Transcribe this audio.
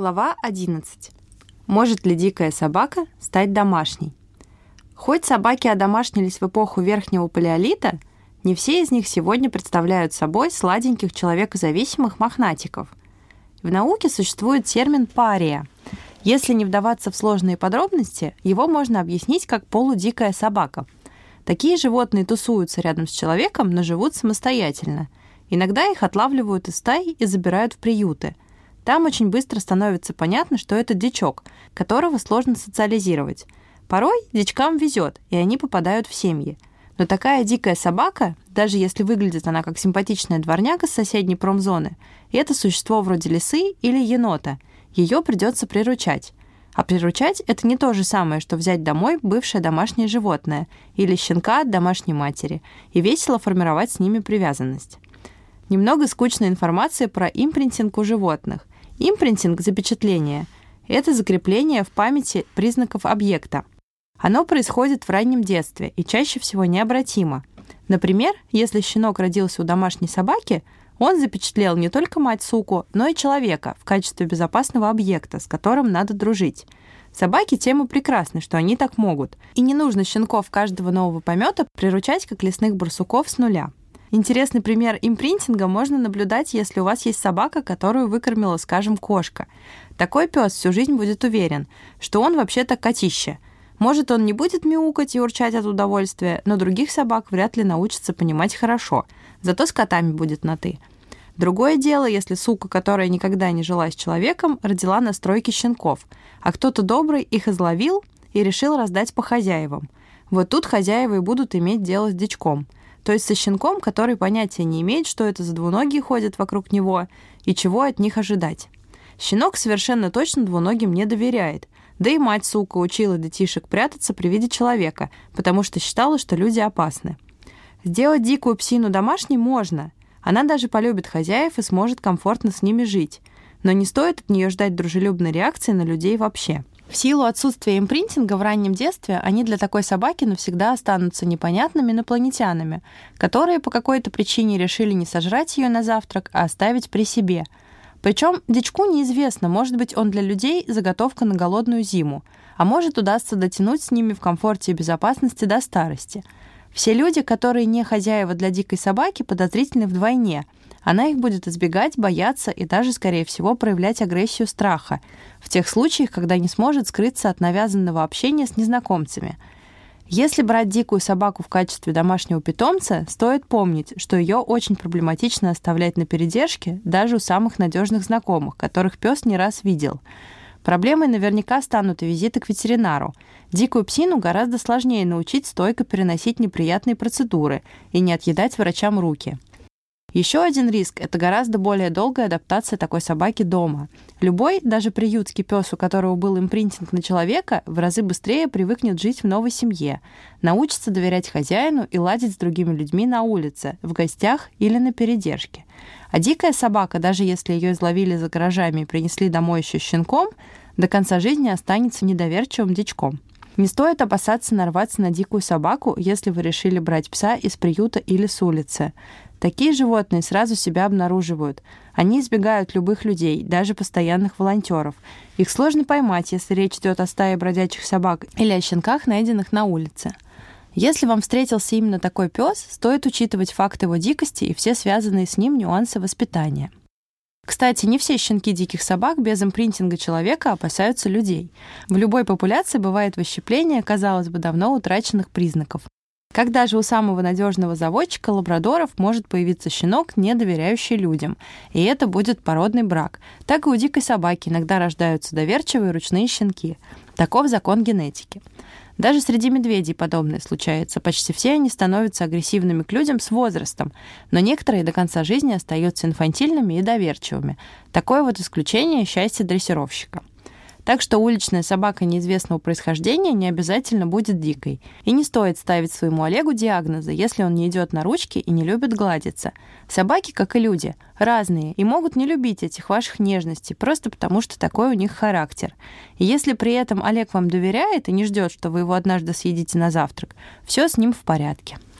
Глава 11. Может ли дикая собака стать домашней? Хоть собаки одомашнились в эпоху Верхнего Палеолита, не все из них сегодня представляют собой сладеньких человекозависимых мохнатиков. В науке существует термин «пария». Если не вдаваться в сложные подробности, его можно объяснить как полудикая собака. Такие животные тусуются рядом с человеком, но живут самостоятельно. Иногда их отлавливают из стаи и забирают в приюты – там очень быстро становится понятно, что это дичок, которого сложно социализировать. Порой дичкам везет, и они попадают в семьи. Но такая дикая собака, даже если выглядит она как симпатичная дворняга с соседней промзоны, это существо вроде лисы или енота. Ее придется приручать. А приручать — это не то же самое, что взять домой бывшее домашнее животное или щенка от домашней матери и весело формировать с ними привязанность. Немного скучной информации про импринтинг у животных. Импринтинг, запечатление — это закрепление в памяти признаков объекта. Оно происходит в раннем детстве и чаще всего необратимо. Например, если щенок родился у домашней собаки, он запечатлел не только мать-суку, но и человека в качестве безопасного объекта, с которым надо дружить. Собаки тем и прекрасны, что они так могут. И не нужно щенков каждого нового помета приручать, как лесных барсуков, с нуля. Интересный пример импринтинга можно наблюдать, если у вас есть собака, которую выкормила, скажем, кошка. Такой пес всю жизнь будет уверен, что он вообще-то котище. Может, он не будет мяукать и урчать от удовольствия, но других собак вряд ли научится понимать хорошо. Зато с котами будет на «ты». Другое дело, если сука, которая никогда не жила с человеком, родила на стройке щенков, а кто-то добрый их изловил и решил раздать по хозяевам. Вот тут хозяева и будут иметь дело с дичком – то есть со щенком, который понятия не имеет, что это за двуногие ходят вокруг него и чего от них ожидать. Щенок совершенно точно двуногим не доверяет. Да и мать, сука, учила детишек прятаться при виде человека, потому что считала, что люди опасны. Сделать дикую псину домашней можно. Она даже полюбит хозяев и сможет комфортно с ними жить. Но не стоит от нее ждать дружелюбной реакции на людей вообще. В силу отсутствия импринтинга в раннем детстве они для такой собаки навсегда останутся непонятными инопланетянами, которые по какой-то причине решили не сожрать ее на завтрак, а оставить при себе. Причем дичку неизвестно, может быть, он для людей заготовка на голодную зиму, а может удастся дотянуть с ними в комфорте и безопасности до старости. Все люди, которые не хозяева для дикой собаки, подозрительны вдвойне – она их будет избегать, бояться и даже, скорее всего, проявлять агрессию страха в тех случаях, когда не сможет скрыться от навязанного общения с незнакомцами. Если брать дикую собаку в качестве домашнего питомца, стоит помнить, что ее очень проблематично оставлять на передержке даже у самых надежных знакомых, которых пес не раз видел. Проблемой наверняка станут и визиты к ветеринару. Дикую псину гораздо сложнее научить стойко переносить неприятные процедуры и не отъедать врачам руки. Еще один риск – это гораздо более долгая адаптация такой собаки дома. Любой, даже приютский пес, у которого был импринтинг на человека, в разы быстрее привыкнет жить в новой семье, научится доверять хозяину и ладить с другими людьми на улице, в гостях или на передержке. А дикая собака, даже если ее изловили за гаражами и принесли домой еще щенком, до конца жизни останется недоверчивым дичком. Не стоит опасаться нарваться на дикую собаку, если вы решили брать пса из приюта или с улицы. Такие животные сразу себя обнаруживают. Они избегают любых людей, даже постоянных волонтеров. Их сложно поймать, если речь идет о стае бродячих собак или о щенках, найденных на улице. Если вам встретился именно такой пес, стоит учитывать факт его дикости и все связанные с ним нюансы воспитания. Кстати, не все щенки диких собак без импринтинга человека опасаются людей. В любой популяции бывает выщепление, казалось бы, давно утраченных признаков. Когда же у самого надежного заводчика лабрадоров может появиться щенок, не доверяющий людям, и это будет породный брак. Так и у дикой собаки иногда рождаются доверчивые ручные щенки. Таков закон генетики. Даже среди медведей подобное случается. Почти все они становятся агрессивными к людям с возрастом, но некоторые до конца жизни остаются инфантильными и доверчивыми. Такое вот исключение – счастье дрессировщика. Так что уличная собака неизвестного происхождения не обязательно будет дикой. И не стоит ставить своему Олегу диагнозы, если он не идет на ручки и не любит гладиться. Собаки, как и люди, разные и могут не любить этих ваших нежностей, просто потому что такой у них характер. И если при этом Олег вам доверяет и не ждет, что вы его однажды съедите на завтрак, все с ним в порядке.